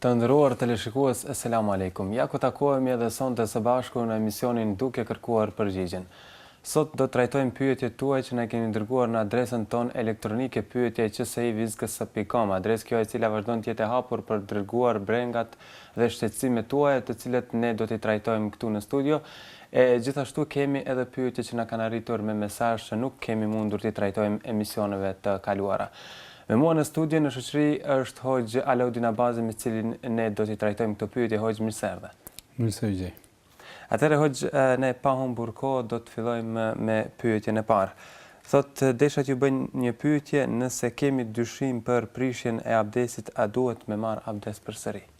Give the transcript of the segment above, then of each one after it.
Të nderuar teleshikues Esselamu Alejkum. Ja ku takohemi edhe sonte së bashku në emisionin Duke kërkuar përgjigjen. Sot do të trajtojmë pyetjet tuaja që na keni dërguar në adresën tonë elektronike pyetjecsi-vizhgss.com, adresë kjo e cila vazhdon të jetë e hapur për të dërguar brengat dhe shqetësimet tuaja, të cilat ne do t'i trajtojmë këtu në studio. E gjithashtu kemi edhe pyetje që na kanë arritur me mesazh që nuk kemi mundur t'i trajtojmë emisioneve të kaluara. Me mua në studio në shoqëri është Hoxhë Alaudin Abazi me të cilin ne do t'i trajtojmë këto pyetje Hoxhë mirë se erdhe. Mirë se ju gjej. Atëherë Hoxhë ne pa humbur kohë do të fillojmë me pyetjen e parë. Thotë desha t'ju bëj një pyetje nëse kemi dyshim për prishjen e abdesit a duhet me marrë abdes përsëri.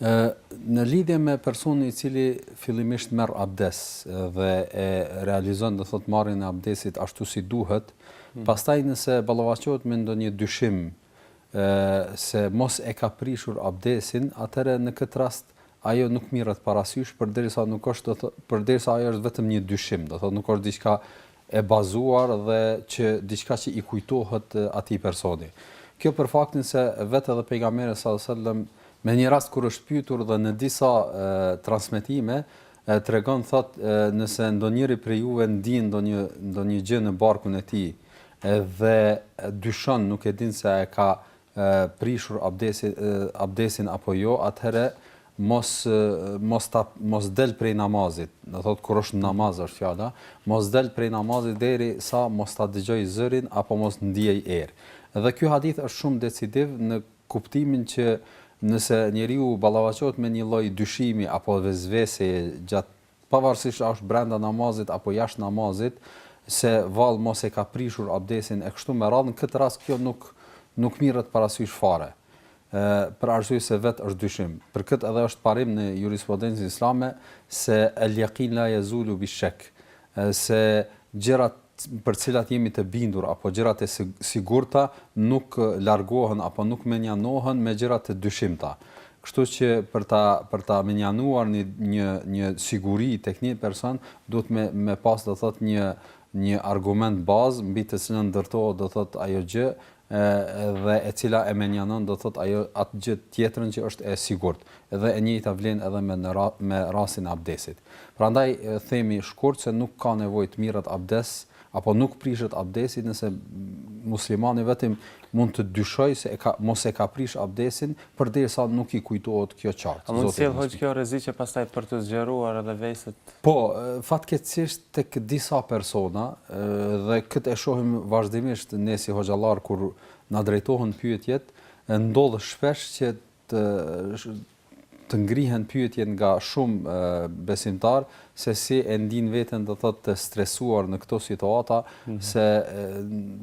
Ë në lidhje me personin i cili fillimisht merr abdes dhe e realizon do thot marrjen e abdesit ashtu si duhet, hmm. pastaj nëse ballafaqohet me ndonjë dyshim ë se mos e ka prishur abdesin, atëherë në këtë rast ajo nuk mirret parasysh përderisa nuk është do thot përderisa ajo është vetëm një dyshim, do thot nuk është diçka e bazuar dhe që diçka që i kujtohet atij personi. Kjo për faktin se vetë edhe pejgamberi sallallahu alejhi ve sellem në një rast kur është pyetur dhe në disa transmetime tregon thotë nëse ndonjëri prej juve ndien ndonjë ndonjë gjë në barkun e tij dhe dyshon nuk e din se a e ka prishur abdesin abdesin apo jo atëherë mos mos ta mos del prej namazit, do thotë kur është në namaz është fjala, mos del prej namazit deri sa mos ta dëgjoj zërin apo mos ndiej erë. Dhe ky hadith është shumë decidiv në kuptimin që nëse njeriu ballafaqohet me një lloj dyshimi apo vesveseje gjatë pavarësisht a është brenda namazit apo jashtë namazit, se vallë mos e ka prishur abdesin e kështu me radhë, në këtë rast kjo nuk nuk mirret parasysh fare, për arsye se vetë është dyshim. Për këtë edhe është parim në jurisprudencën islame se el-jekin la jezulu bi-shek, se gjërat për të cilat jemi të bindur apo gjërat e sigurta nuk largohen apo nuk menjanohen me gjëra të dyshimta. Kështu që për ta për ta menjanuar një një një siguri tek një person duhet me me pas do thotë një një argument bazë mbi të cilën ndërtohet do thotë ajo gjë dhe e cila e menjanon do të thotë ajo atë gjë tjetrën që është e sigurt dhe e njëjta vlen edhe me ra me rastin e abdesit prandaj themi shkurt se nuk ka nevojë të mirret abdes apo nuk prishet abdesi nëse muslimani vetëm mund të dyshoj se e ka mos e ka prish abdesin përderisa nuk i kujtohet kjo qartë. A mund të sjellë hoxhë kjo rreziqe pastaj për të zgjeruar edhe veset Po, fatkeqësisht tek disa persona, dhe këtë e shohim vazhdimisht ne si hoxhallarë, kur na drejtohen pyetjet, ndodh shpesh që të të ngrihen pyetjet nga shumë besimtarë se si e ndijnë veten do thotë të stresuar në këto situata mm -hmm. se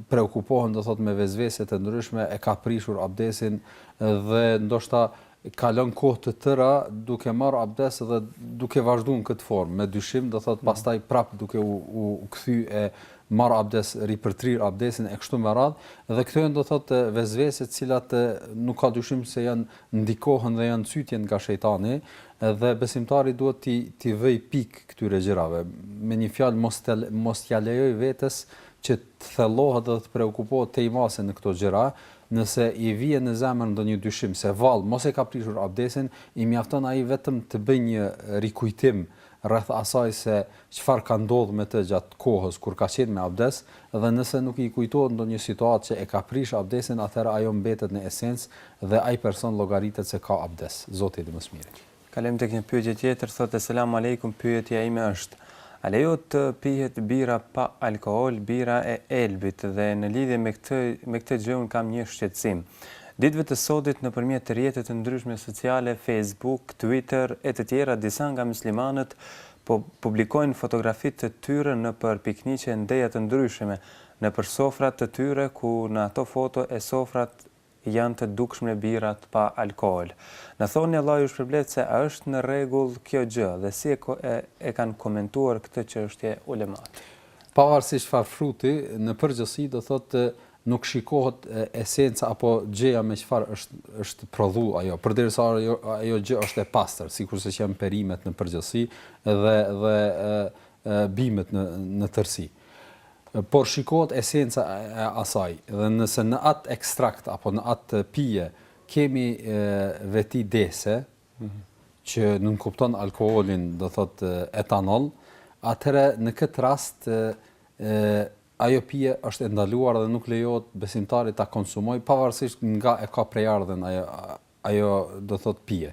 preokupohen do thotë me vesvese të ndryshme e ka prishur abdesin dhe ndoshta kalon kohë të tëra duke marr abdes dhe duke vazhduar në këtë formë me dyshim do thotë mm. pastaj prap duke u, u kthy e marr abdes ripërtrir abdesin e kështu me radhë dhe këto janë do thotë vesvese të cilat nuk ka dyshim se janë ndikohen dhe janë cytje nga shejtani dhe besimtari duhet t'i t'i vëjë pikë këtyre gjërave me një fjalë mos te, mos ia lejojë vetes që të thellohet dhe të preokupohet tej mase në këto gjëra Nëse i vjen në zemër ndonjë dyshim se vallë mos e ka prishur abdesin, i mjafton ai vetëm të bëjë një rikujtim rreth asaj se çfarë ka ndodhur me të gjatë kohës kur ka qenë me abdes, dhe nëse nuk i kujtohet ndonjë situatë që e ka prishë abdesin atëherë ajo mbetet në esencë dhe ai person llogaritet se ka abdes. Zoti e di më së miri. Kalojmë tek një pyetje tjetër, thotë selam alejkum pyetja ime është, a lejohet të pihet birra pa alkool, birra e elbit dhe në lidhje me këtë me këtë gjë unë kam një shqetësim. Ditëve të sotit nëpërmjet rrjeteve të ndryshme sociale, Facebook, Twitter e të tjera disa nga myslimanët po publikojnë fotografi të tyre nëpër pikniqe ndeja të ndryshme, nëpër sofra të tyre ku në ato foto e sofrat Janë të dukshme birrat pa alkool. Na thoni Allahu ju shpërbleftë se a është në rregull kjo gjë dhe si e kanë komentuar këtë çështje ulemat. Pavarësisht çfarë fruti, në përgjithësi do thotë nuk shikohet esenca apo gjëja me çfarë është është prodhu ajo, përderisa ajo ajo gjë është e pastër, sikurse që janë perimet në përgjithësi dhe dhe bimet në në tërësi. por shikohet esenca e asaj dhe nëse në atë ekstrakt apo në atë pije kemi veti dehëse, që nënkupton alkoolin, do thotë etanol, atëherë në këtë rast ajo pije është e ndaluar dhe nuk lejohet besimtarit ta konsumojë pavarësisht nga e ka prejardhjen ajo ajo do thotë pije.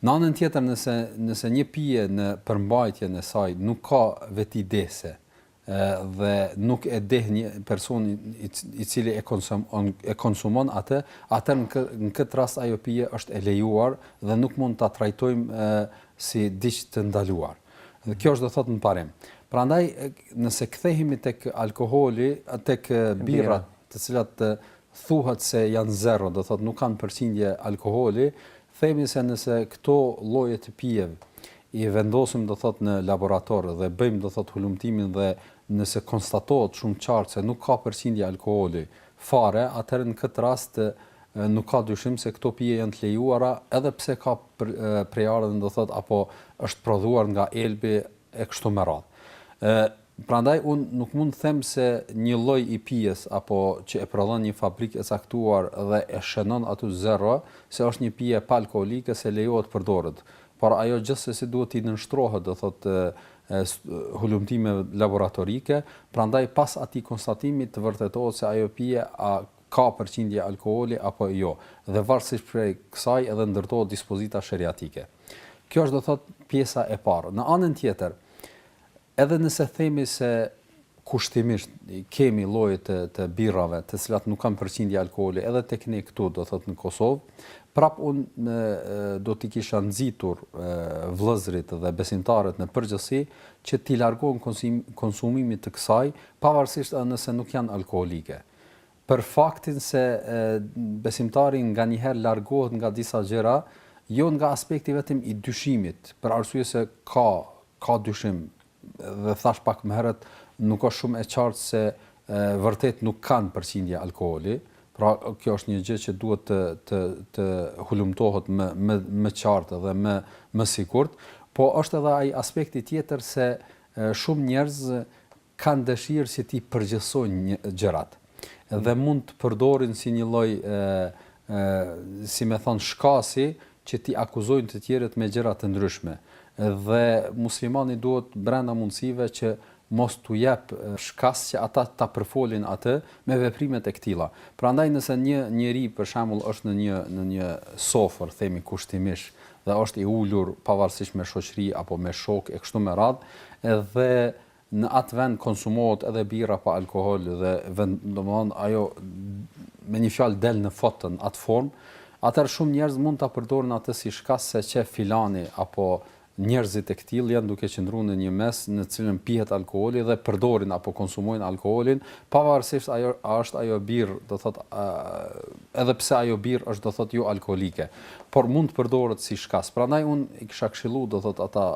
Në anën tjetër nëse nëse një pije në përmbajtjen e saj nuk ka veti dehëse dhe nuk e deh një person i cili e konsumon e konsumon atë atëherë në këtë në këtë rast ajo pije është e lejuar dhe nuk mund ta trajtojmë e, si diç të ndaluar dhe kjo është do thotë në parim prandaj nëse kthehemi tek alkooli tek birrat të cilat thuhet se janë zero, do thotë nuk kanë përqindje alkoholi, themi se nëse këto lloje të pijeve i vendosim do thotë në laborator dhe bëjmë do thotë hulumtimin dhe nëse konstatohet shumë qartë se nuk ka përqindje alkoholi fare, atëherë në këtë rast nuk ka dyshim se këto pije janë të lejuara edhe pse ka prejardhjen do thotë apo është prodhuar nga elbi e kështu me radhë. Ë prandaj unë nuk mund të them se një lloj i pijes apo që e prodhon një fabrikë e caktuar dhe e shënon aty zero, se është një pije paalkoolike se lejohet të përdoret, por ajo gjithsesi duhet t'i nënshtrohet, do thotë, hulumtimeve laboratorike, prandaj pas atij konstatimi të vërtetohet se ajo pije a ka përqindje alkooli apo jo dhe varësisht prej kësaj edhe ndërtohet dispozita sheriatike. Kjo është do thotë pjesa e parë. Në anën tjetër, edhe nëse themi se kushtimisht kemi lloje të të birrave, të cilat nuk kanë përqindje alkooli edhe tek ne këtu, do thotë në Kosovë, prap un do t'i kisha nxitur vëllezërit dhe besimtarët në përgjithësi që t'i largohen konsumimit të kësaj, pavarësisht nëse nuk janë alkoolike. për faktin se besimtari nganjëherë largohet nga disa gjëra, jo nga aspekti vetëm i dyshimit, për arsye se ka ka dyshim dhe thash pak më herët, nuk është shumë e qartë se vërtet nuk kanë përqindje alkooli, pra kjo është një gjë që duhet të të të hulumtohet më më më qartë dhe më më sigurt, po është edhe ai aspekti tjetër se shumë njerëz kanë dëshirë që t'i përgjithësojnë gjërat dhe mund të përdorin si një lloj si me thanë shkasi që t'i akuzojnë të tjerët me gjëra të ndryshme dhe muslimani duhet brenda mundësive që mos t'u jep shkas që ata ta përfolin atë me veprimet e këtilla. Prandaj nëse një njeri për shembull është në një në një sofër, themi kushtimish, dhe është i ulur pavarësisht me shoqëri apo me shokë e kështu me radhë, edhe Në atë vend konsumohet edhe birra pa alkohol dhe vend, domethënë ajo me një fjalë del në foto në atë formë, atëherë shumë njerëz mund ta përdorin atë si shkas se qe filani apo njerëzit e këtillë janë duke qëndru në një mes në të cilën pihet alkooli dhe përdorin apo konsumojnë alkoolin, pavarësisht ajo a është ajo birrë, do thotë, edhe pse ajo birrë është do thotë jo alkoolike, por mund të përdoret si shkas. Prandaj unë i kisha këshillu do thotë ata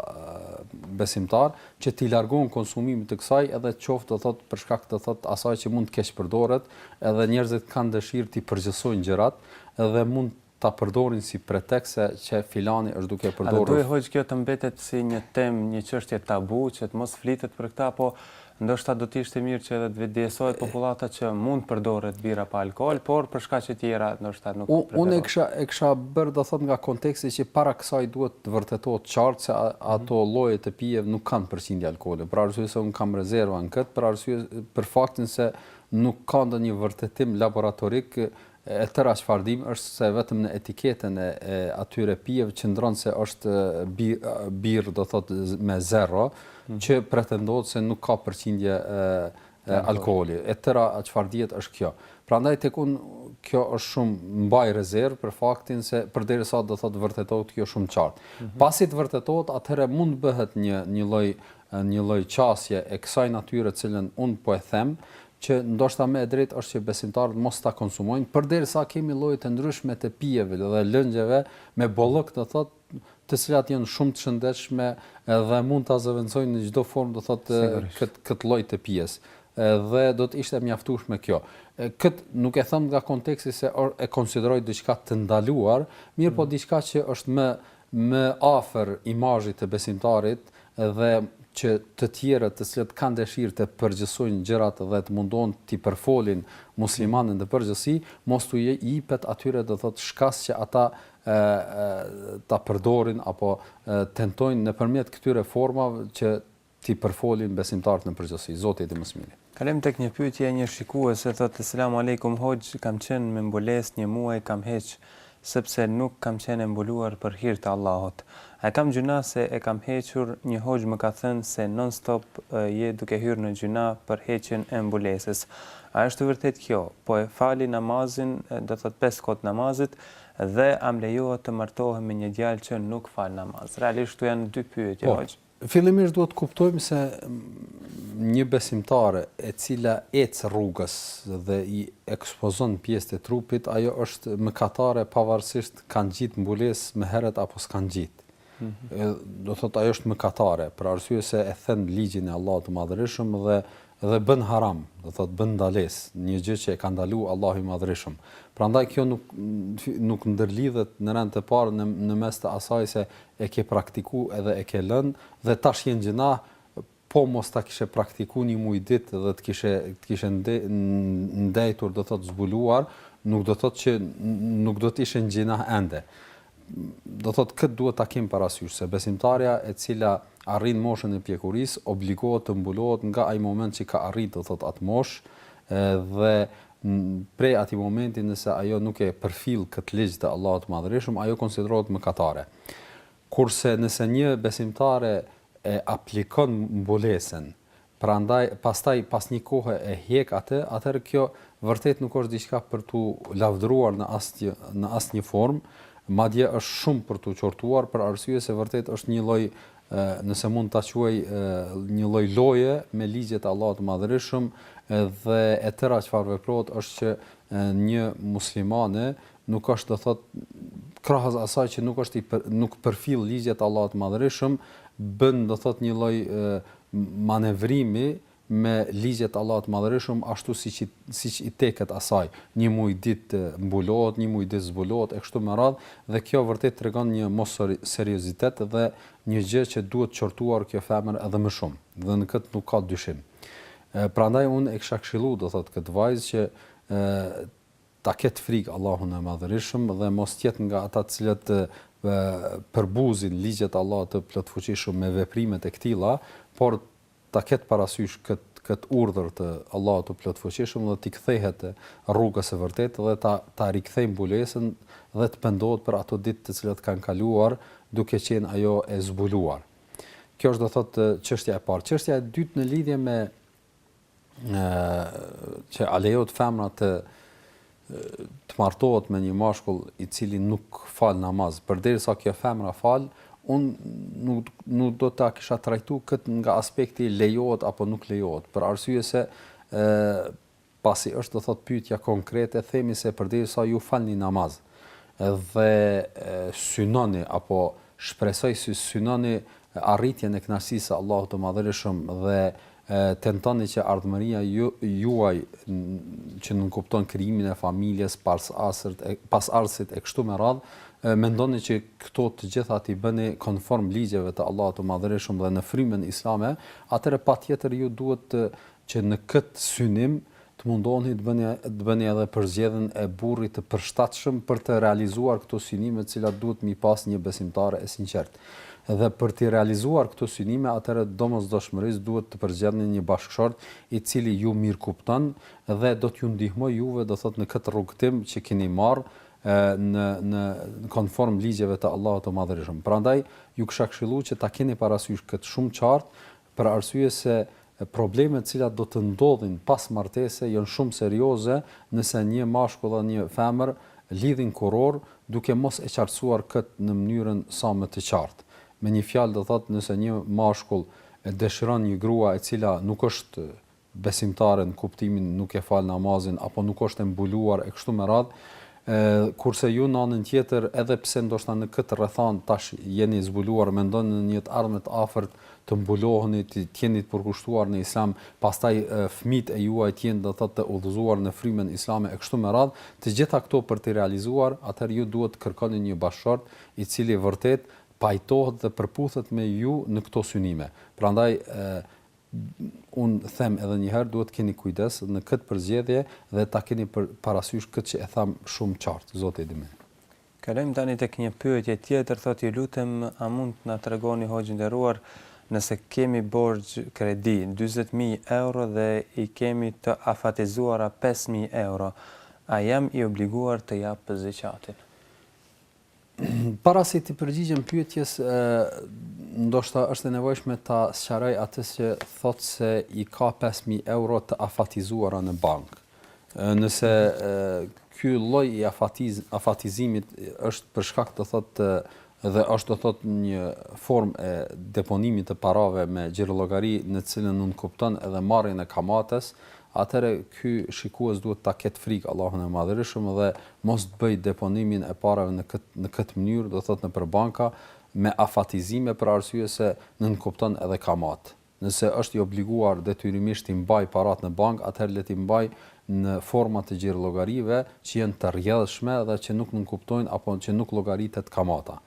besimtarë që t'i largohen konsumimit të kësaj edhe qoftë do thotë për shkak do thotë asaj që mund të keqpërdoret edhe njerëzit kanë dëshirë t'i përgjithësojnë gjërat dhe mund ta përdorin si pretekst se qe filani është duke përdorur. A do duhej hoxhë kjo të mbetet si një temë, një çështje tabu që të mos flitet për këtë apo ndoshta do të ishte mirë që edhe të vetëdijesohet popullata që mund të përdoret birra pa alkool, por për shkaqe tjera ndoshta nuk preferohet. Unë e kisha e kisha bërë do thotë nga konteksti që para kësaj duhet të vërtetohet qartë se ato lloje të pijeve nuk kanë përqindje alkooli, për arsye se unë kam rezerva në këtë, për arsye, për faktin se nuk ka ndonjë vërtetim laboratorik, e tëra çfarë dimë është se vetëm në etiketën e atyre pijeve qëndron se është birrë, do thotë me zero, që pretendohet se nuk ka përqindje alkoole. alkooli e tëra çfarë dihet është kjo. Prandaj tek unë kjo është shumë mbaj rezervë për faktin se përderisa do thotë vërtetohet kjo shumë qartë. Mm -hmm. Pasi të vërtetohet, atëherë mund të bëhet një një lloj një lloj qasje e kësaj natyre të cilën unë po e them, që ndoshta më e drejtë është që besimtarët mos ta konsumojnë, përderisa kemi lloje të ndryshme të pijeve dhe lëngjeve me bollëk, do thotë të cilat janë shumë të shëndetshme dhe mund ta zëvendësojnë në çdo formë, do thotë këtë këtë lloj të pijes. Dhe do të ishte e mjaftueshme kjo. Këtë nuk e them nga konteksti se e konsideroj diçka të ndaluar, mirëpo mm. diçka që është më më afër imazhit të besimtarit dhe që të tjerët të cilët kanë dëshirë t'i përgjithësojnë gjërat dhe të mundohen t'i përfolin muslimanët në përgjithësi, mos t'u jepet atyre do thotë shkas që ata ta përdorin apo tentojnë nëpërmjet këtyre formave që t'i përfolin besimtarët në përgjithësi. Zoti e di më së miri. Kalojmë tek një pyetje e një shikuese thotë selam alejkum hoxhë kam qenë me mbulesë një muaj kam heq sepse nuk kam qenë e mbuluar për hir të Allahut a kam gjynah se e kam hequr një hoxhë më ka thënë se non stop je duke hyrë në gjynah për heqjen e mbulesës a është e vërtetë kjo po e fali namazin do thotë pesë kohët e namazit Dhe a më lejohet të martohem me një djalë që nuk fal namaz? Realisht këtu janë dy pyetje, po, hoxhë. Fillimisht duhet të kuptojmë se një besimtare e cila ecë rrugës dhe i ekspozon pjesët e trupit, ajo është mëkatare pavarësisht ka ngjitë mbulesë më herët apo s'ka ngjitë. do thotë ajo është mëkatare, për arsye se e then ligjin e Allahut të Madhërishëm dhe dhe bën haram, do thotë bën ndalesë, një gjë që e ka ndalu Allahu i Madhërishëm. Prandaj kjo nuk nuk ndërlidhet në rend të parë në në mes të asaj se e ke praktiku edhe e ke lënë dhe tash je në gjynah, Po mos ta kishe praktiku një muj ditë dhe të kishe të kishe ndejtur do të thotë zbuluar nuk do të thotë që nuk do të ishe në gjinah ende do thotë këtë duhet ta kem parasysh se besimtarja e cila arrin moshën e pjekurisë obligohet të mbulohet nga ai moment që ka arrit do thotë atë moshë dhe prej atij momenti nëse ajo nuk e përfill këtë ligj të Allahut të Madhërishëm ajo konsiderohet mëkatare. Kurse nëse një besimtare e aplikon mbulesën, prandaj pastaj pas një kohe e hjek atë, atëherë kjo vërtet nuk është diçka për t'u lavdëruar në asnjë në asnjë formë, madje është shumë për t'u qortuar për arsye se vërtet është një lloj, nëse mund ta quaj, një lloj loje me ligjet e Allahut të Madhërishëm dhe e tëra çfarë veprohet është që një muslimane nuk është do thotë krahas asaj që nuk është i nuk përfill ligjet e Allahut të Madhërishëm, bën do thotë një lloj manevrimi me ligjet e Allahut të Madhërishëm ashtu siç i siç i teket asaj. Një muj ditë mbulohet, një muj ditë zbulohet e kështu me radhë dhe kjo vërtet tregon një mosseriozitet dhe një gjë që duhet qortuar kjo femër edhe më shumë. Dhe në këtë nuk ka dyshim. Prandaj unë e kisha këshillu do thotë këtë vajzë që ta ketë frikë Allahun e Madhërishëm dhe mos të jetë nga ata të cilët përbuzin ligjet e Allahut të Plotfuqishëm me veprime të këtilla, por ta ketë parasysh këtë këtë urdhër të Allahut të Plotfuqishëm dhe t'i kthehet rrugës së vërtetë dhe ta ta rikthejë mbulesën dhe të pendohet për ato ditë të cilat kanë kaluar duke qenë ajo e zbuluar. Kjo është do thotë çështja e parë. Çështja e dytë në lidhje me që a lejohet femra të të martohet me një mashkull i cili nuk fal namaz, përderisa kjo femra fal, unë nuk nuk do ta kisha trajtu kët nga aspekti lejohet apo nuk lejohet, për arsye se ë pasi është do thotë pyetja konkrete, themi se përderisa ju falni namaz dhe synoni apo shpresoj se synoni arritjen e kënaqësisë së Allahut të Madhërishëm dhe tentoni që ardhmëria juaj që nënkupton krijimin e familjes, pasardhësit e kështu me radhë, mendoni që këto të gjitha t'i bëni konform ligjeve të Allahut të Madhërishëm dhe në frymën islame, atëherë patjetër ju duhet të që në këtë synim të mundoheni të bëni të bëni edhe përzgjedhjen e burrit të përshtatshëm për të realizuar këto synime të cilat duhet m'i pas një besimtare e sinqertë. Dhe për t'i realizuar këto synime atëherë domosdoshmërisht duhet të përzgjedhni një bashkëshort i cili ju mirëkupton dhe do t'ju ndihmojë juve do thotë në këtë rrugëtim që keni marrë në në konform ligjeve të Allahut të Madhërishëm. Prandaj ju kisha këshillu që ta keni parasysh këtë shumë qartë për arsye se problemet të cilat do të ndodhin pas martese janë shumë serioze nëse një mashkull dhe një femër lidhin kurorë duke mos e qartësuar këtë në mënyrën sa më të qartë. Me një fjalë do thotë nëse një mashkull e dëshiron një grua e cila nuk është besimtare në kuptimin nuk e fal namazin apo nuk është e mbuluar e kështu me radhë, kurse ju në anën tjetër edhe pse ndoshta në këtë rrethanë tash jeni zbuluar mendoni në një të ardhme të afërt të mbuloheni të jeni të përkushtuar në islam, pastaj fëmijët e juaj të jenë do të thotë të udhëzuar në frymën islame e kështu me radhë, të gjitha këto për t'i realizuar, atëherë ju duhet të kërkoni një bashkëshort i cili vërtet pajtohet dhe përputhet me ju në këto synime. Prandaj Unë them edhe një herë, duhet të keni kujdes në këtë përzgjedhje dhe ta keni parasysh këtë që e thamë shumë qartë, Zoti e di më. Kalojmë tani tek një pyetje tjetër, thotë ju lutem a mund të na tregoni hoxhë i nderuar nëse kemi borxh kredi dyzet mijë euro dhe i kemi të afatizuara pesë mijë euro a jam i obliguar të jap zeqatin? Para se t'i përgjigjem pyetjes, ndoshta është e nevojshme ta sqaroj atë që thotë se i ka 5000 euro të afatizuara në bankë. Nëse ky lloj i afatiz, afatizimit është për shkak të thotë dhe është do thotë një formë e deponimit të parave me xhirollogari në cilën nënkupton edhe marrjen e kamates, atëherë ky shikues duhet ta ketë frikë Allahun e Madhërishëm dhe mos të bëjë deponimin e parave në këtë në këtë mënyrë, do të thotë nëpër banka, me afatizime për arsye se nënkupton edhe kamatë. Nëse është i obliguar detyrimisht t'i mbajë paratë në bankë, atëherë le t'i mbajë në forma të xhirollogarive që janë të rrjedhshme dhe që nuk nënkuptojnë apo që nuk llogaritet kamata.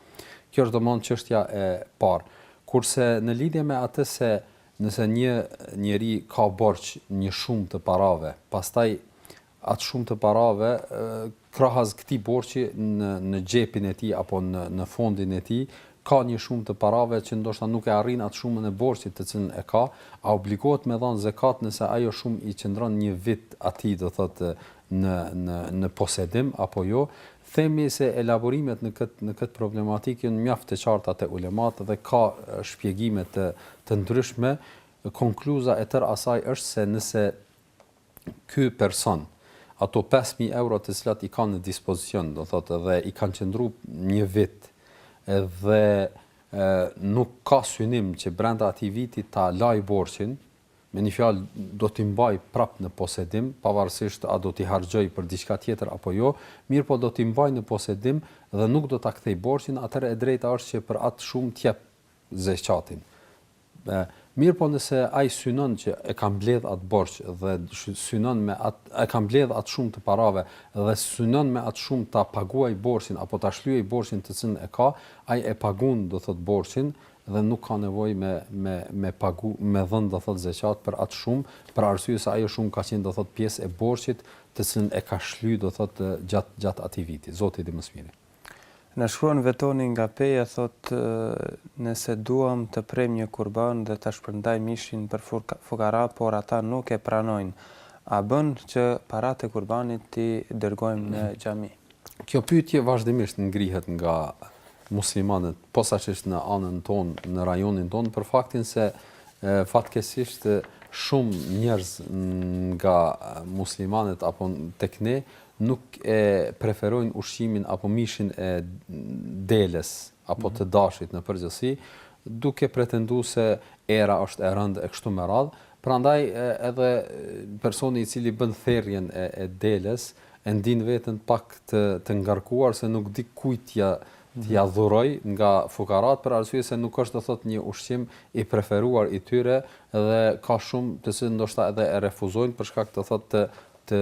Kjo është domthonë çështja e parë. Kurse në lidhje me atë se Nëse një njeri ka borxh një shumë të parave, pastaj atë shumë të parave krahas këtij borxhi në në xhepin e tij apo në në fondin e tij ka një shumë të parave që ndoshta nuk e arrin atë shumën e borxhit të cilën e ka, a obligohet me dhanë zekat nëse ajo shumë i qëndron një vit atij do thotë në në në posedim apo jo, Themi se elaborimet në këtë në këtë problematikë janë mjaft të qarta te ulemat dhe ka shpjegime të të ndryshme, konkluza e tërë asaj është se nëse ky person ato pesë mijë euro të cilat i ka në dispozicion, do thotë dhe i kanë qëndruar një vit dhe nuk ka synim që brenda atij viti ta lajë borxhin, Me një fjalë, do t'i mbajë prapë në posedim, pavarësisht a do t'i harxhojë për diçka tjetër apo jo, mirëpo do t'i mbajë në posedim dhe nuk do ta kthejë borxhin, atëherë e drejta është që për atë shumë ta jep zeqatin. Mirëpo nëse ai synon që e ka mbledhë atë borxh dhe synon me atë, e ka mbledhë atë shumë të parave dhe synon me atë shumë ta paguajë borxhin apo ta shlyejë borxhin të cilin e ka, ai e paguan, do thotë, borxhin dhe nuk ka nevojë me me me pagu me dhënë do thotë zeqat për atë shumë për arsye se ajo shumë ka qenë do thotë pjesë e borxhit të cilin e ka shly do thotë gjatë gjatë atij viti Zoti e di më së miri. Na shkruan Vetoni nga Peja thotë nëse duam të prejmë një kurban dhe ta shpërndajmë mishin për fukara por ata nuk e pranojnë a bën që paratë e kurbanit t'i dërgojmë në xhami. Kjo pyetje vazhdimisht ngrihet nga muslimanët, posaçërisht në anën tonë, në rajonin tonë për faktin se fatkeqësisht shumë njerëz nga muslimanët apo tek ne nuk e preferojnë ushqimin apo mishin e deles apo të dashit në përgjithësi, duke pretenduar se era është e rëndë e kështu me radhë. Prandaj edhe personi i cili bën therjen e deles, E ndin veten pak të të ngarkuar se nuk di kujt t'ia t'ia dhurojë nga fukarat për arsye se nuk është do thotë një ushqim i preferuar i tyre dhe ka shumë të cilët ndoshta edhe e refuzojnë për shkak do thotë të të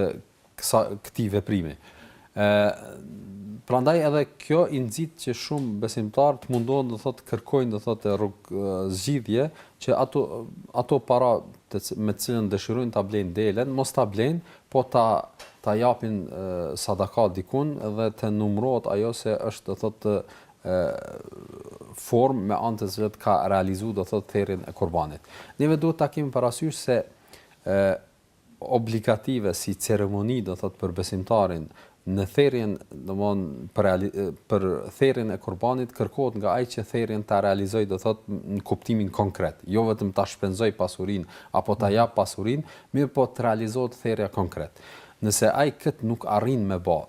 kësa këtij veprimi. Ë prandaj edhe kjo i nxit që shumë besimtarë të mundohen do thotë kërkojnë do thotë rrugëzgjidhje që ato ato para me të cilën dëshirojnë ta blejnë delen mos ta blejnë po ta ta japin sadaka dikun dhe të numërohet ajo se është do thotë formë me anë të cilës ka realizu do thotë therjen e kurbanit. Neve duhet ta kemi parasysh se obligative si ceremoni do thotë për besimtarin Në therjen, domthonë për për therjen e kurbanit kërkohet nga ai që therjen ta realizojë do thotë në kuptimin konkret, jo vetëm ta shpenzojë pasurinë apo ta japë pasurinë, mirëpo të realizohet therja konkret. Nëse ai këtë nuk arrin me e ba,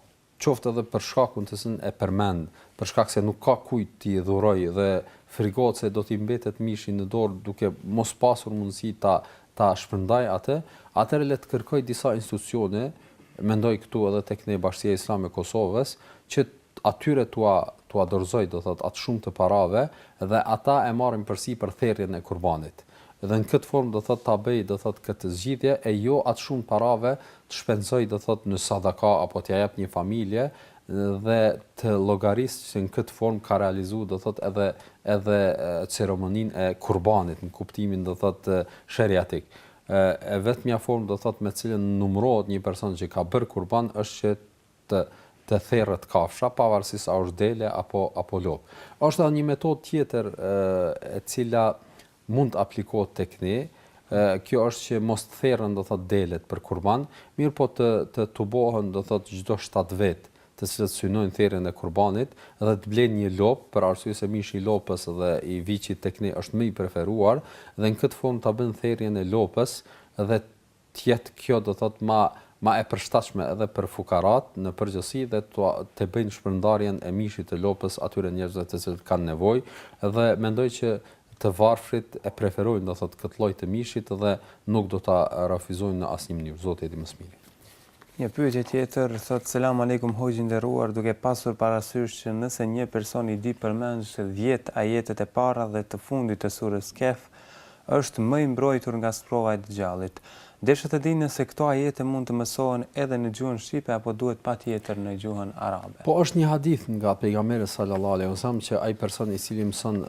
qoftë edhe për shkakun të cilin e përmend, për shkak se nuk ka kujt t'i dhurojë dhe frikohet se do t'i mbetet mishi në dorë duke mos pasur mundësi ta ta shpërndajë atë, atëherë le të kërkojë disa institucione, mendoj këtu edhe tek ne Bashkësia Islame e Kosovës, që atyre t'ua t'ua dorëzojë, do të thotë, atë shumë të parave dhe ata e marrin përsipër therjen e kurbanit. Dhe në këtë formë, do të thotë, ta bëjë, do të thotë, këtë zgjidhje e jo atë shumë të parave ta shpenzojë, do të thotë, në sadaka apo t'ia japë një familje dhe të llogarisë që në këtë formë ka realizu do të thotë edhe edhe ceremoninë e kurbanit në kuptimin do të thotë sheriatik e vetmja formë do të thotë me cilën numërohet një person që ka bërë kurban është që të të therret kafsha pavarësisht a është dele apo apo lopë. Është edhe një metodë tjetër e cila mund të aplikohet tek ne, kjo është që mos të therrën do thotë delet për kurban, mirëpo të të tubohen do thotë çdo shtatë vetë, të cilët synojnë therrjen e kurbanit dhe të blejnë një lopë, për arsye se mishi i lopës dhe i viçit tek ne është më i preferuar, dhe në këtë formë ta bëjnë therrjen e lopës dhe të jetë kjo do të thotë ma ma e përshtatshme edhe për fukaratë në përgjithësi dhe të të bëjnë shpërndarjen e mishit të lopës atyre njerëzve të cilët kanë nevojë dhe mendoj që të varfrit e preferojnë do thotë këtë lloj të mishit dhe nuk do ta refuzojnë në asnjë mënyrë. Zoti e di më së miri. Një pyetje tjetër, thotë Selam Alejkum Hoxhë i nderuar, duke pasur parasysh që nëse një person i di përmendsh dhjetë ajetet e para dhe të fundit të Surës Kehf, është më i mbrojtur nga sprova e Dexhallit. Desha të di nëse këto ajete mund të mësohen edhe në gjuhën shqipe apo duhet patjetër në gjuhën arabe. Po është një hadith nga pejgamberi sallallahu alaihi wasallam që ai person i cili mëson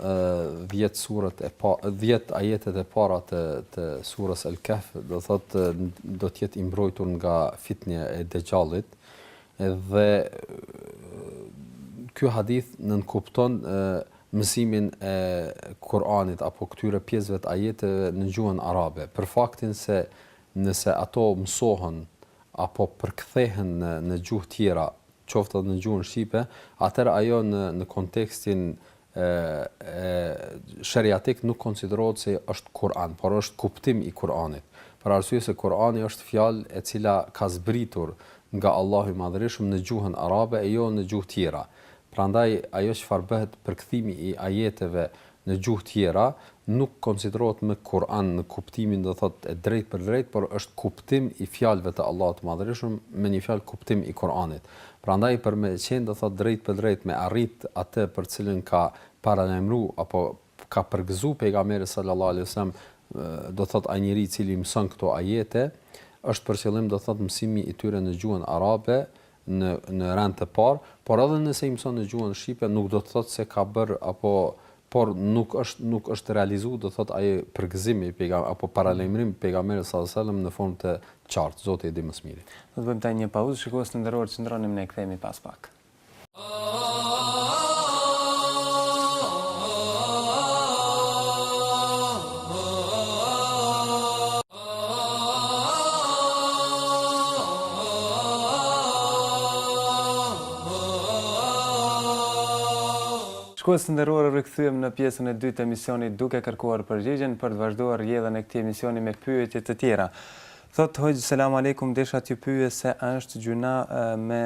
10 suret e pa 10 ajetet e para të të surrës El Kahf, do thotë do të jetë i mbrojtur nga fitnia e Dejjallit. Dhe ky hadith nënkupton mësimin e Kur'anit apo këtyre pjesëve të ajeteve në gjuhën arabe, për faktin se nëse ato mësohen apo përkthehen në në gjuhë tjera, qoftë edhe në gjuhën shqipe, atëherë ajo në në kontekstin e e sheriatik nuk konsiderohet se është Kur'an, por është kuptim i Kur'anit. Për arsye se Kur'ani është fjalë e cila ka zbritur nga Allahu i Madhërishëm në gjuhën arabe e jo në gjuhë tjera. Prandaj ajo çfarë bëhet përkthimi i ajeteve në gjuhë tjera, nuk konsiderohet më Kur'an në kuptimin do të thotë e drejtpërdrejtë, por është kuptim i fjalëve të Allahut të Madhërishëm, me një fjalë kuptim i Kur'anit. Prandaj për me qenë do të thotë drejtpërdrejtë me arrit atë për të cilën ka paralajmëru apo ka përgëzu Pejgamberi sallallahu alejhi ve sellem do të thotë ai njeri i cili mëson këto ajete, është për qëllim do të thotë mësimi i tyre në gjuhën arabe në në rend të parë, por edhe nëse i mëson në gjuhën shqipe nuk do të thotë se ka bërë apo por nuk është nuk është realizu do thotë ai përgëzim i apo paralajmërim i pejgamberit sallallahu alajhi wasallam në formë të qartë, Zoti e di më së miri. Do të bëjmë tani një pauzë, shikues të nderuar qëndroni me ne kthehemi pas pak. Shikues të nderuar u rikthyem në pjesën e dytë të emisionit duke kërkuar përgjigjen për të vazhduar rrjedhën e këtij emisioni me pyetje të tjera. Thotë hoxhë selam alejkum desha t'ju pyes se a është gjynah me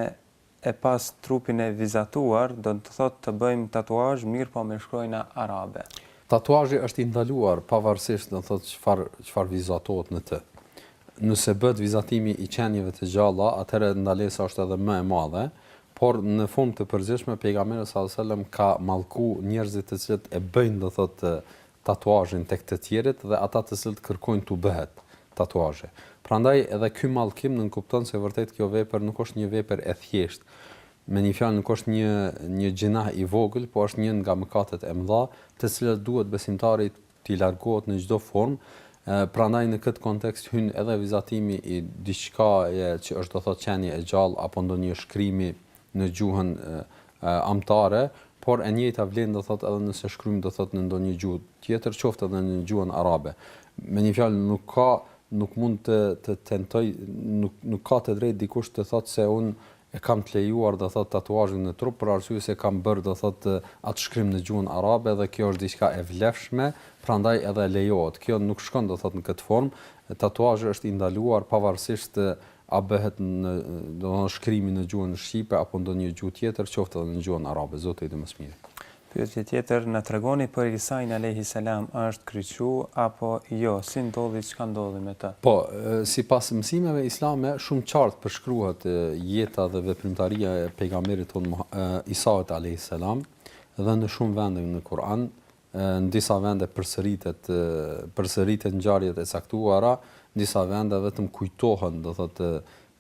e pas trupin e vizatuar do të thotë të bëjmë tatuazh mirëpo me shkronja arabe. Tatuazhi është i ndaluar pavarësisht do të thotë çfarë çfarë vizatohet në të. Nëse bëhet vizatimi i qenieve të gjalla atëherë ndalesa është edhe më e madhe, por në formë të përgjithshme pejgamberi sallallahu alejhi ue sellem ka mallku njerëzit të cilët e bëjnë do thotë tatuazhin tek të tjerët dhe ata të cilët kërkojnë t'u bëhet tatuazhe. Prandaj edhe ky mallkim nënkupton se vërtet kjo vepër nuk është një vepër e thjeshtë, me një fjalë nuk është një një gjinah i vogël, po është një nga mëkatet e mëdha, të cilat duhet besimtari t'i largohet në çdo formë, prandaj në këtë kontekst hyn edhe vizatimi i diçkaje që është do thotë qenie e gjallë apo ndonjë shkrimi në gjuhën amtare, por e njëjta vlen do thotë edhe nëse shkruajmë do thotë në ndonjë gjuhë tjetër, qoftë edhe në gjuhën arabe. Me një fjalë nuk ka nuk mund të të tentojë nuk nuk ka të drejtë dikush të thotë se unë e kam të lejuar do thotë tatuazhin në trup për arsye se kam bërë do thotë atë shkrim në gjuhën arabe dhe kjo është diçka e vlefshme, prandaj edhe lejohet. Kjo nuk shkon do thotë në këtë formë, tatuazhi është i ndaluar pavarësisht a bëhet në, do të thotë shkrimi në gjuhën shqipe apo në ndonjë gjuhë tjetër, qoftë edhe në gjuhën arabe? Zoti e di më së miri. Pyetje tjetër, na tregoni për Isain alejhi selam, a është kryqzu apo jo, si ndodhi, çka ndodhi me të? Po, sipas mësimeve islame shumë qartë përshkruhet jeta dhe veprimtaria e pejgamberit tonë Isait alejhi selam dhe në shumë vende në Kur'an Në disa vende përsëritet përsëritet ngjarjet e caktuara, në disa vende vetëm kujtohen, do thotë,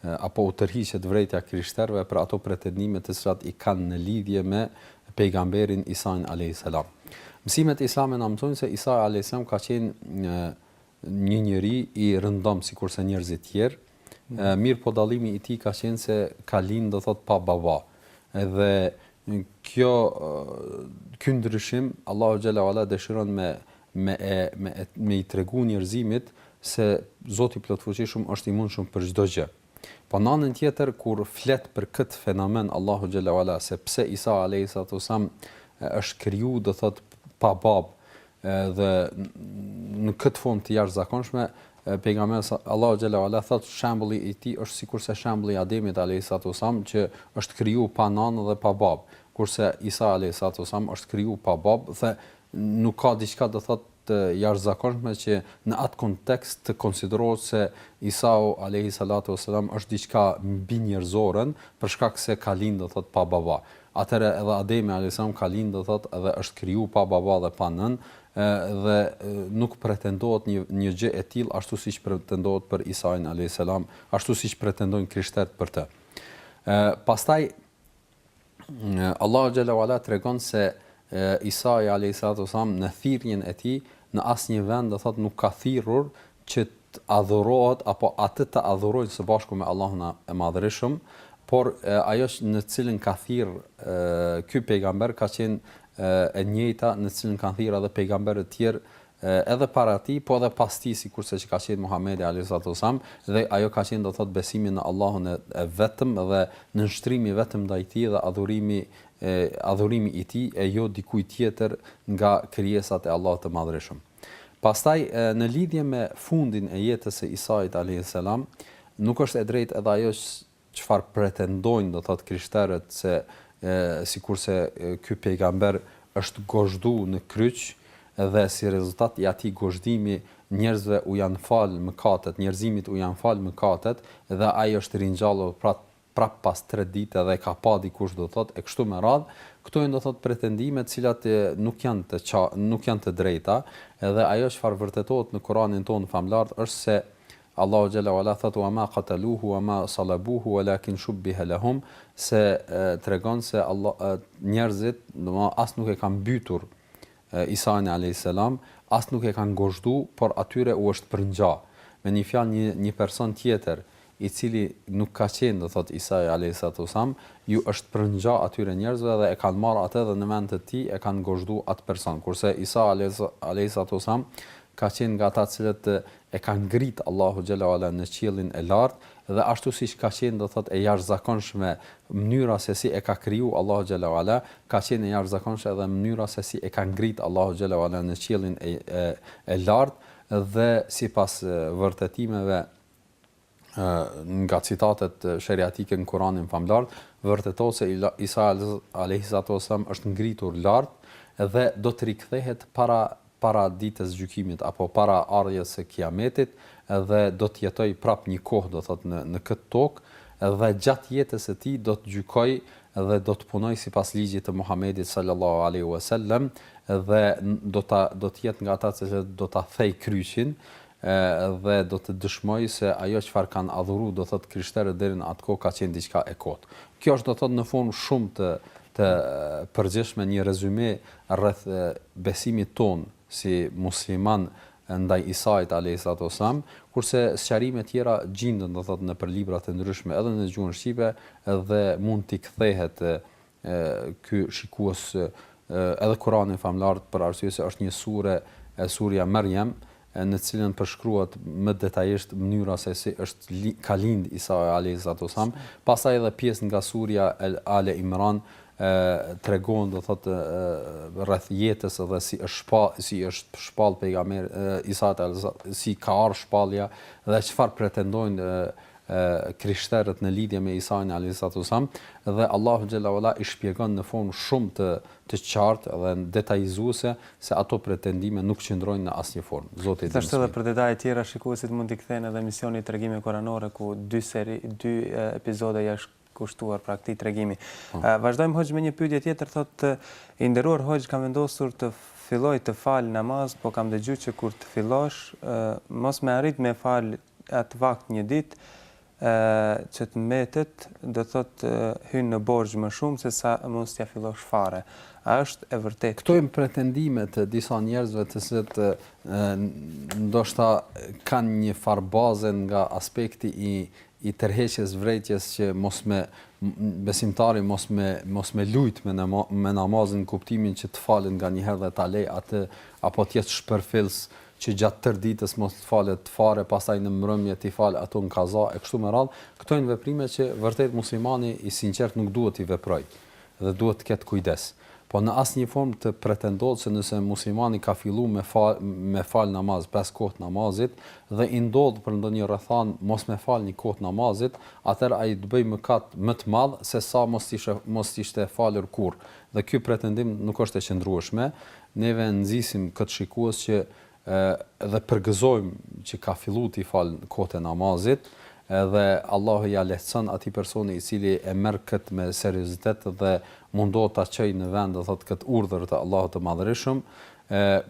apo u tërhiqet vrejtja krishterëve për ato pretendime të cilat i kanë në lidhje me Pejgamberin Isain alejhi selam. Mësimet islame na mësojnë se Isai alejhi selam ka qenë Një njeri i rëndom sikurse njerëzit tjerë, mirëpo dallimi i tij ka qenë se ka lind do thotë pa baba. Edhe kjo ky ndryshim Allahu xhalla ualla dëshiron me me me me i tregu njerëzimit se Zoti i plotfuqishëm është i mundshëm për çdo gjë. Po në anën tjetër kur flet për këtë fenomen Allahu xhalla ualla se pse Isa alejhi salatu ue selam është kriju do thotë pa babë dhe në këtë formë të jashtëzakonshme pejgamberi sa Allahu xhalla ualla thotë shembulli i tij është sikurse shembulli i Ademit alejhi salatu ue selam që është kriju pa nanë dhe pa babë kurse Isa alejhi salatu ue selam është kriju pa babë dhe nuk ka diçka do thotë të jashtëzakonshme që në atë kontekst të konsiderohet se Isau alejhi salatu ue selam është diçka mbinjerëzore për shkak se ka lind do thotë pa baba. Atëherë edhe Ademi alejhi selam ka lind do thotë dhe është kriju pa baba dhe pa nënë e, dhe nuk pretendohet një një gjë e tillë ashtu siç pretendohet për Isain alejhi selam, ashtu siç pretendojnë krishterët për të. Ë pastaj Allahu xhalla wala tregon se Isai alayhi salatu wasalam në thirrjen e tij në asnjë vend do thotë nuk ka thirrur që të adhurohet apo atë të adhurojnë së bashku me Allahun e Madhërishëm, por ajo në të cilën ka thirr ky pejgamber ka qenë e njëjta në të cilën kanë thirr edhe pejgamberët e tjerë edhe para tij, po edhe pas tij, sikurse që ka qenë Muhamedi alejhi salatu ue selam, dhe ajo ka qenë do të thotë besimi në Allahun e e vetëm dhe nënshtrimi vetëm ndaj Tij dhe adhurimi e adhurimi i Tij e jo dikujt tjetër nga krijesat e Allahut të Madhërishëm. Pastaj në lidhje me fundin e jetës së Isait alejhi selam, nuk është e drejtë edhe ajo Çfarë pretendojnë do thotë krishterët se sikurse ky pejgamber është gozhdu në kryq dhe si rezultat i atij gozhdimi njerëzve u janë falë mëkatet, njerëzimit u janë falë mëkatet dhe ai është ringjallur prap prap pas tre ditë dhe e ka pa dikush do thotë e kështu me radhë, këto janë do thotë pretendime të cilat nuk janë të nuk janë të drejta edhe ajo çfarë vërtetohet në Kuranin tonë famëlartë është se Allahu xhalla u ala thotë, Wama qataluhu wama salabuhu walakin shubbiha lahum, se tregon se Allah njerëzit, do thotë as nuk e kanë mbytur Isain alejhi selam, as nuk e kanë gozhdu, por atyre u është përngja. Me një fjalë një një person tjetër, i cili nuk ka qenë, do thotë Isai alejhi salatu vesselam, ju është përngja atyre njerëzve dhe e kanë marrë atë dhe në vend të tij e kanë gozhdu atë person. Kurse Isa alejhi salatu vesselam ka qenë nga ata të cilët e ka ngrit Allahu xhela uala në qiellin e lartë dhe ashtu siç ka qenë do të thotë e jashtëzakonshme mënyra se si e ka kriju Allahu xhela uala ka qenë e jashtëzakonshme edhe mënyra se si e ka ngrit Allahu xhela uala në qiellin e e e lartë dhe sipas vërtetimeve nga citatet sheriatike në Kuranin famëlartë, vërtetohet se Isa alejhi salatu vesselam është ngritur lart dhe do të rikthehet para para ditës së gjykimit apo para ardhjes së kiametit dhe do të jetojë prap një kohë do thotë në në këtë tokë dhe gjatë jetës së tij do të gjykojë dhe do të punojë sipas ligjit të Muhamedit sallallahu alaihi wasallam dhe do ta do të jetë nga ata që do ta thej kryqin Dhe do të dëshmojë se ajo çfarë kanë adhuru, do thotë, krishterët deri në atë kohë ka qenë diçka e kotë. Kjo është, do thotë, në formë shumë të të përgjithshme një rezume rreth besimit tonë si muslimanë ndaj Isait alejhi salatu ue selam, kurse sqarime tjera gjinden, do thotë, nëpër libra të ndryshme edhe në gjuhën shqipe dhe mund t'i kthehet ky shikues edhe Kuranit famëlartë për arsye se është një sure, surja Merjem në të cilën përshkruhet më detajisht mënyra se si është ka lind Isa alejhi salatu vesselam pastaj edhe pjesë nga surja Ali Imran tregon do thotë rreth jetës dhe si është shpa, si është shpall pejgamber Isa si ka ardhur shpallja dhe çfarë pretendojnë krishterët në lidhje me Isain alejhis-salatu ves-selam dhe Allahu xhel-le ue ala i shpjegon në formë shumë të të qartë dhe detajizuese se ato pretendime nuk qëndrojnë në asnjë formë. Zoti e di më së miri. Gjithashtu edhe për detaje tjera shikuesit mund t'i kthehen edhe emisionit Tregime Kuranore ku dy seri, dy epizode i është kushtuar pra këtij tregimi. Vazhdojmë hoxhë me një pyetje tjetër thotë I nderuar hoxhë kam vendosur të filloj të fal namaz po kam dëgju që kur të fillosh mos me arritë me falë Atë vakt një ditë që të mbetet do thotë hyn në borxh më shumë se sa mos t'ia fillosh fare. A është e vërtetë kjo? Këto janë pretendime të disa njerëzve të cilët ndoshta kanë një farë baze nga aspekti i i tërheqjes së vërejtjes që mos me besimtari mos me mos me lujtë me me namazin në kuptimin që të falet nganjëherë dhe ta lejë atë apo të jetë shpërfillës që gjatë tërë ditës mos të falet fare pastaj në mbrëmje t'i falë ato në kaza e kështu me radhë, këto janë veprime që vërtet muslimani i sinqertë nuk duhet t'i veprojë dhe duhet të ketë kujdes. Po në asnjë formë të pretendohet se nëse muslimani ka fillu me fal me fal namaz pesë kohët e namazit dhe i ndodh për ndonjë rrethanë mos me fal një kohë të namazit, atëherë ai të bëjë mëkat më të madh se sa mos të mos të ishte falur kurrë, Dhe ky pretendim nuk është e qëndrueshme. Neve nxisim këtë shikues që dhe përgëzojmë që ka fillu t'i falë kohët e namazit dhe Allahu ia lehtëson atij personi i cili e merr këtë me seriozitet dhe mundohet ta çojë në vend do thotë këtë urdhër të Allahut të Madhërishëm,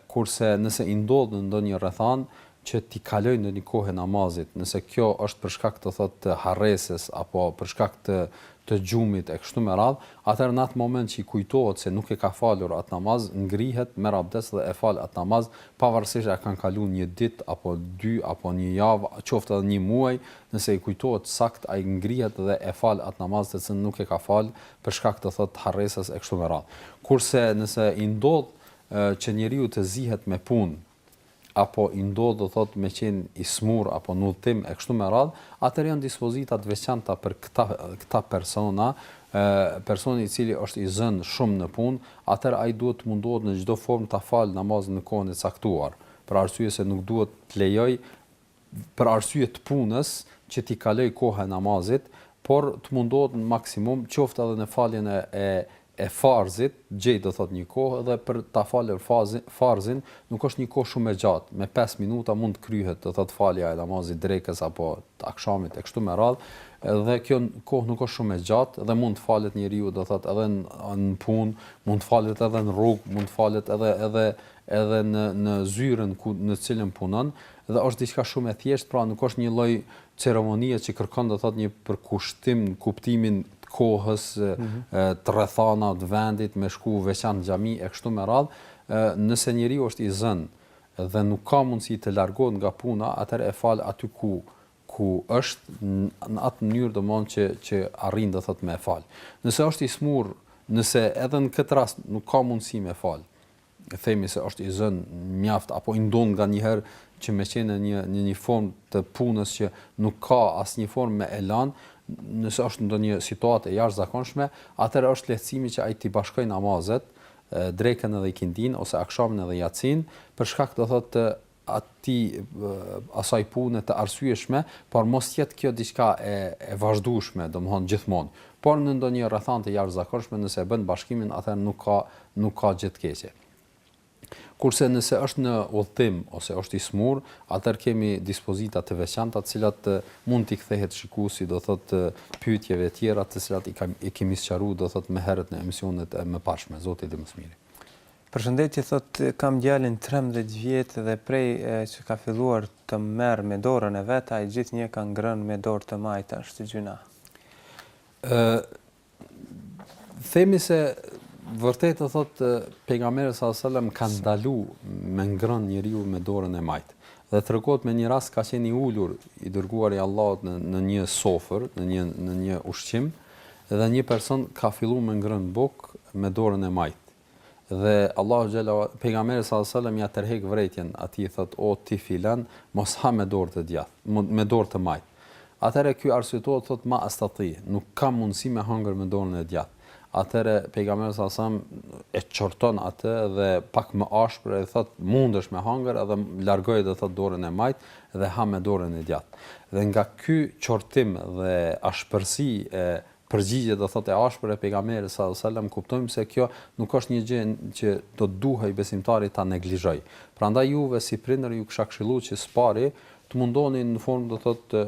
kurse nëse i ndodh në ndonjë rrethanë, që t'i kalojë ndonjë kohë e namazit, nëse kjo është për shkak do thotë të harresës apo për shkak të të gjumit e kështu me radhë, atëherë në atë moment që i kujtohet se nuk e ka falur atë namaz, ngrihet, merr abdes dhe e fal atë namaz, pavarësisht a kanë kalu një ditë apo dy apo një javë, qoftë edhe një muaj, nëse i kujtohet saktë, ai ngrihet dhe e fal atë namaz të cilën nuk e ka fal për shkak do thotë harresës e kështu me radhë. Kurse nëse i ndodh që njeriu të zihet me punë, apo i ndodh do thotë me qenë i smurë apo në udhëtim e kështu me radhë, atëherë janë dispozita të veçanta për këta këta persona, personi i cili është i zënë shumë në punë, atëherë ai duhet të mundohet në çdo formë ta falë namazin në kohën e caktuar, për arsye se nuk duhet të lejojë për arsye të punës, që t'i kalojë koha e namazit, por të mundohet në maksimum, qoftë edhe në faljen e e farzit, gjej do thotë një kohë dhe për ta falur farzin, nuk është një kohë shumë e gjatë, me pesë minuta mund të kryhet, do thotë falja e namazit drekës apo të akshamit e kështu me radhë, dhe kjo kohë nuk është shumë e gjatë dhe mund të falet njeriu do thotë edhe në punë, mund të falet edhe në rrugë, mund të falet edhe edhe edhe në në zyrën ku në cilën punon dhe është diçka shumë e thjeshtë, pra nuk është një lloj ceremonie që kërkon do thotë një përkushtim në kuptimin të kohës, të rrethanave, të vendit, me shku veçantë në xhami e kështu me radhë, nëse njeriu është i zënë dhe nuk ka mundësi të largohet nga puna, atëherë e fal aty ku ku është në atë mënyrë domethënë që që arrin do thotë me fal. Nëse është i smur, nëse edhe në këtë rast nuk ka mundësi me fal, themi se është i zënë mjaft apo i ndodh nganjëherë që me qenë në një një një formë të punës që nuk ka asnjë formë me e lan, nëse është ndonjë situatë e jashtëzakonshme, atëherë është lehtësimi që ai t'i bashkojë namazet, drekën edhe ikindin ose akshamin edhe jacin, për shkak do thotë të atij asaj pune të arsyeshme, por mos jetë kjo diçka e e vazhdueshme, domethënë gjithmonë, por në ndonjë rrethanë të jashtëzakonshme nëse e bën bashkimin atëherë nuk ka nuk ka gjë të keqe. Kurse nëse është në udhëtim ose është i smur, atëherë kemi dispozita të veçanta të cilat mund t'i kthehet shikuesi, do thotë pyetjeve të tjera të cilat i kam i kemi sqaruar do thotë më herët në emisionet e mëparshme, Zoti i di më së miri. Përshëndetje thot kam djalin trembëdhjetë vjet dhe prej që ka filluar të merr me dorën e vet ai gjithnjë ka ngrënë me dorë të majtë a është gjynah. Ë themi se vërtet do thot pejgamberi sallallahu alejhi ve sellem ka ndalu me ngrënë njeriu me dorën e majtë dhe tregohet me një rast ka qenë i ulur i dërguari i Allahut në në një sofër në një në një ushqim dhe një person ka fillu me ngrënë bukë me dorën e majtë Dhe Allahu xhalla uala, pejgamberi sallallahu alejhi ve sellem ia tërheq vërejtjen, atij i thotë, O ti filan, mos ha me dorë të djathtë, me dorë të majtë. Atëherë ky arsyetohet, thotë, Ma astati, nuk kam mundësi me hangër me dorën e djathtë. Atëherë pejgamberi sallallahu alejhi ve sellem e qorton atë dhe pak më ashpër i thotë, Mundesh me hangër edhe largoje do thotë dorën e majtë dhe ha me dorën e djathtë. Dhe nga ky qortim dhe ashpërsi e Përgjigje, do thotë, e ashpër e Pejgamberit, sallallahu alejhi ve sellem, kuptojmë se kjo nuk është një gjë që do të duhej besimtari ta neglizhojë. Prandaj juve si prindër ju kisha këshillu që së pari të mundoheni në formë, do thotë, të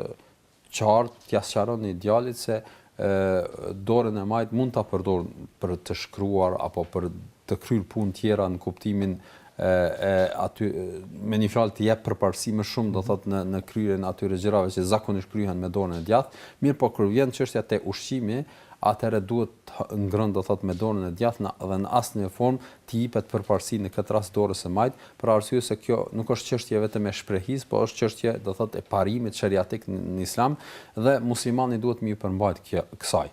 qartë t'ia sqaroni djalit se dorën e majtë mund ta përdorë për të shkruar apo për të kryer punë tjera në kuptimin e aty me një fjalë të jep përparësi më shumë do thotë në në kryerjen e atyre gjërave që zakonisht kryhen me dorën e djathtë, mirëpo kur vjen çështja te ushqimi, atëherë duhet të ngrënë do thotë me dorën e djathtë, dhe në asnjë formë t'i jepet përparësi në këtë rast dorës së majtë, për arsye se kjo nuk është çështje vetëm e shprehisë, po është çështje do thotë e parimit sheriatik në Islam dhe muslimani duhet me iu përmbajt kjo, kësaj.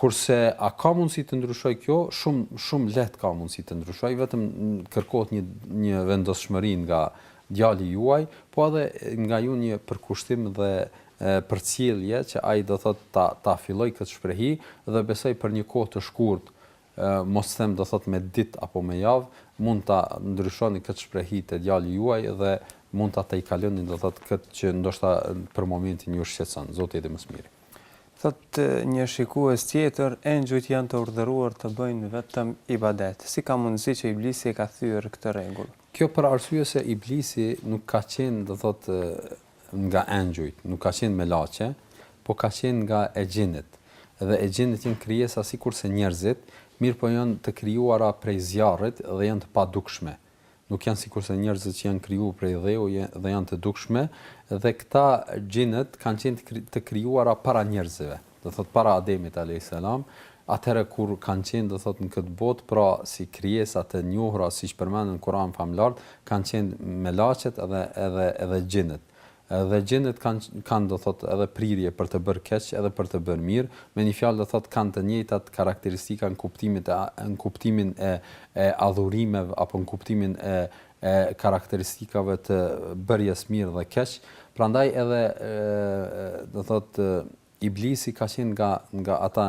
Kurse a ka mundësi të ndryshojë kjo? Shumë, shumë lehtë ka mundësi të ndryshojë, vetëm kërkohet një një vendosmëri nga djali juaj, po edhe nga ju një përkushtim dhe përcjellje që ai do thotë ta ta fillojë këtë shprehi dhe besoj për një kohë të shkurtë, mos them do thotë me ditë apo me javë, mund ta ndryshoni këtë shprehi te djali juaj dhe mund ta tejkaloni do thotë këtë që ndoshta për momentin ju shqetëson. Zoti i di më së miri. Thotë një shikues tjetër, Engjujt janë të urdhëruar të bëjnë vetëm ibadet. Si ka mundësi që Iblisi e ka thyer këtë rregull? Kjo për arsye se Iblisi nuk ka qenë, do thotë, nga engjujt, nuk ka qenë melaqe, po ka qenë nga exhinët. Dhe exhinët janë krijesa sikurse njerëzit, mirëpo janë të krijuara prej zjarrit dhe janë të padukshme. nuk janë sikurse njerëzit që janë krijuar prej dheu dhe janë të dukshme dhe këta xhinët kanë qenë të krijuara para njerëzve, do thotë para Ademit alejhi selam, atëherë kur kanë qenë do thotë në këtë botë, pra si krijesa të njohura siç përmenden në Kur'anin famëlartë, kanë qenë melaqet edhe edhe edhe xhinët. Dhe xhinët kanë kanë do thotë edhe prirje për të bërë keq edhe për të bërë mirë, me një fjalë do thotë kanë të njëjtat karakteristika n'kuptimin e n'kuptimin e e adhurimeve apo n'kuptimin e e karakteristikave të bërjes mirë dhe keq, prandaj edhe do thotë Iblisi ka qenë nga nga ata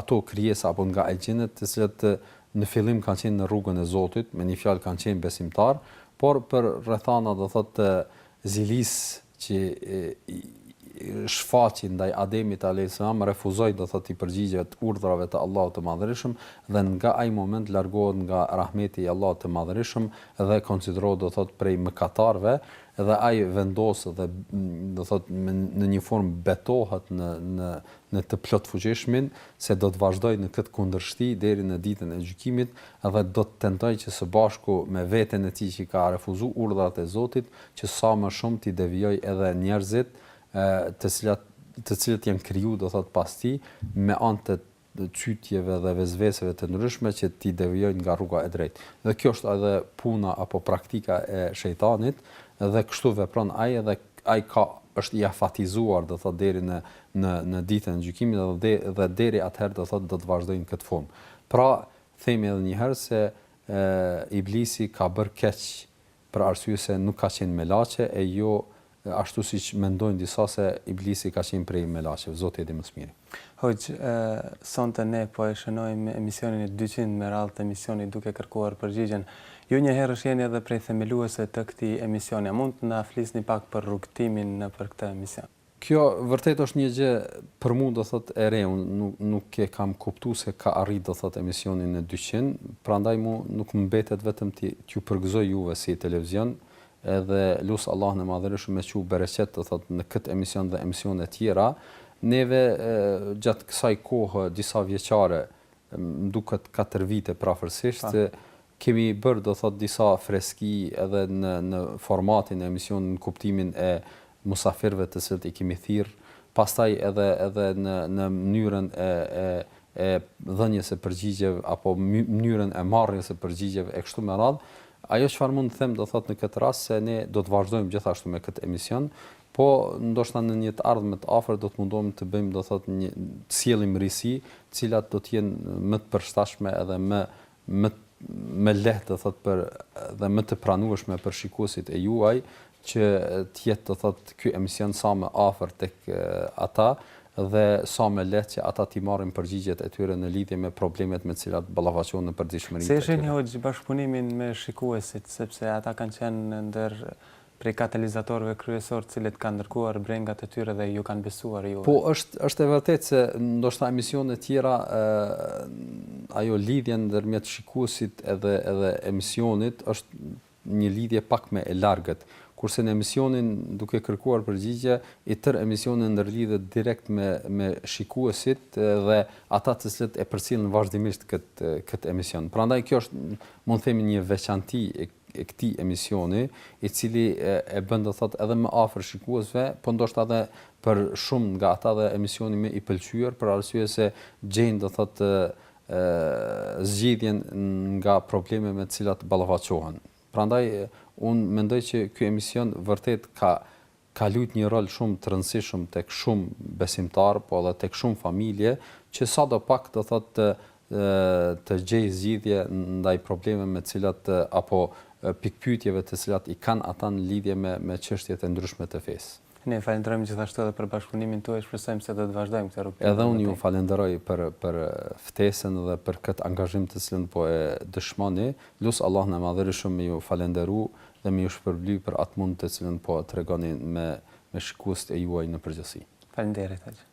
ato krijesa apo nga exhinët të cilët në fillim kanë qenë në rrugën e Zotit, me një fjalë kanë qenë besimtarë, por për rrethana do thotë të zilisë që shfaqi ndaj Ademit alejhi selam refuzoi do thotë t'u përgjigjet urdhrave të Allahut të Madhërishëm dhe nga ai moment largohet nga rahmeti i Allahut të Madhërishëm dhe konsiderohet do thotë prej mëkatarëve Edhe ai vendos dhe do thot në një formë betohet në në në të plotfuqishmin se do të vazhdojë në këtë kundërshti deri në ditën e gjykimit dhe do të tentojë që së bashku me veten e tij që i ka refuzu urdhrat e Zotit që sa më shumë t'i devijojë edhe njerëzit të cilat të cilët janë kriju do thot pas tij me anë të çytjeve dhe vesveseve të ndryshme që t'i devijojnë nga rruga e drejtë. Dhe kjo është edhe puna apo praktika e shejtanit dhe kështu vepron ai edhe ai ka është i afatizuar do thotë deri në në në ditën e gjykimit dhe dhe deri atëherë do thotë do të vazhdojë në këtë formë. Pra themi edhe një herë se e, iblisi ka bërë keq për arsye se nuk ka qenë melaqe e jo ashtu siç mendojnë disa se Iblisi ka qenë prej melaqeve, Zoti e di më së miri. Hoxhë, sonte ne po e shënojmë emisionin e dyqind me radhë të emisionit duke kërkuar përgjigjen. Ju njëherësh jeni edhe prej themeluesve të këtij emisioni, a mund të na flisni pak për rrugëtimin nëpër këtë emision? Kjo vërtet është një gjë për mua do thot e re, un nuk e kam kuptu se ka arrit do thot emisioni në dyqind prandaj mu nuk më mbetet vetëm t'ju përgëzoj juve si televizion edhe lus Allahun e madhërishëm me çu bereqet do thot në kët emision dhe emisione tjera neve gjat kësaj kohë disavjeçare më duket katër vite prafërsisht Kemi bërë, do thotë, disa freski edhe në në formatin e emisionit, në kuptimin e musafirëve të cilët i kemi thirrë, pastaj edhe edhe në në mënyrën e e e dhënies së përgjigjeve apo mënyrën e marrjes së përgjigjeve e kështu me radhë. Ajo çfarë mund të them, do thotë, në këtë rast se ne do të vazhdojmë gjithashtu me këtë emision, po ndoshta në një të ardhme të afërt do të mundohemi të bëjmë, do thotë, një të sjellim risi, të cilat do të jenë më të përshtatshme edhe më më më lehtë do thot për dhe më të pranueshme për shikuesit e juaj që të jetë do thot ky emision sa më afër tek ata dhe sa më lehtë që ata t'i marrin përgjigjet e tyre në lidhje me problemet me të cilat ballafaqohen në përditshmërinë e tyre. Si e shihni hoxhë bashkëpunimin me shikuesit, sepse ata kanë qenë ndër Prej katalizatorëve kryesorë të cilët kanë dërguar brengat e tyre dhe ju kanë besuar juve. Po është është e vërtetë se ndoshta emisionet tjera ajo lidhja ndërmjet shikuesit edhe edhe emisionit është një lidhje pak më e largët, kurse në emisionin duke kërkuar përgjigje i tërë emisioni ndërlidhet direkt me me shikuesit dhe ata të cilët e përcjellin vazhdimisht këtë këtë emision. Prandaj kjo është mund të themi një veçanti e e këtij emisioni, i cili e bën do thotë edhe më afër shikuesve, po ndoshta edhe për shumë nga ata dhe emisioni më i pëlqyer për arsye se gjejnë do thotë zgjidhjen nga probleme me të cilat ballafaqohen. Prandaj unë mendoj që ky emision vërtet ka ka lujt një rol shumë të rëndësishëm tek shumë besimtarë po edhe tek shumë familje që sado pak do thotë të të gjejë zgjidhje ndaj problemeve me të cilat apo pikëpyetjeve të cilat i kanë ata në lidhje me me çështjet e ndryshme të fesë. Ne falënderojmë gjithashtu edhe për bashkëpunimin tuaj, shpresojmë se do të vazhdojmë këtë rrugëtim. Edhe unë ju falënderoj për për ftesën dhe për këtë angazhim të cilën po e dëshmoni, lus Allahun e Madhërisëm me ju falënderu dhe me ju shpërbly për atë mund të cilën po tregoni me me shikuesit e juaj në përgjithësi. Faleminderit hoxhë.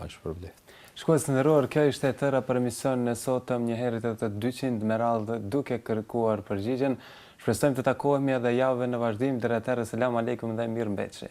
Ai shpërbleftë. Shikues të nderuar, kjo ishte e tëra për emisionin e sotëm, njëherit edhe të dyqindtë me radhë duke kërkuar përgjigjen. Shpresojmë të takohemi edhe javëve në vazhdim, deri atëherë selamu alejkum dhe mirëmbetshi.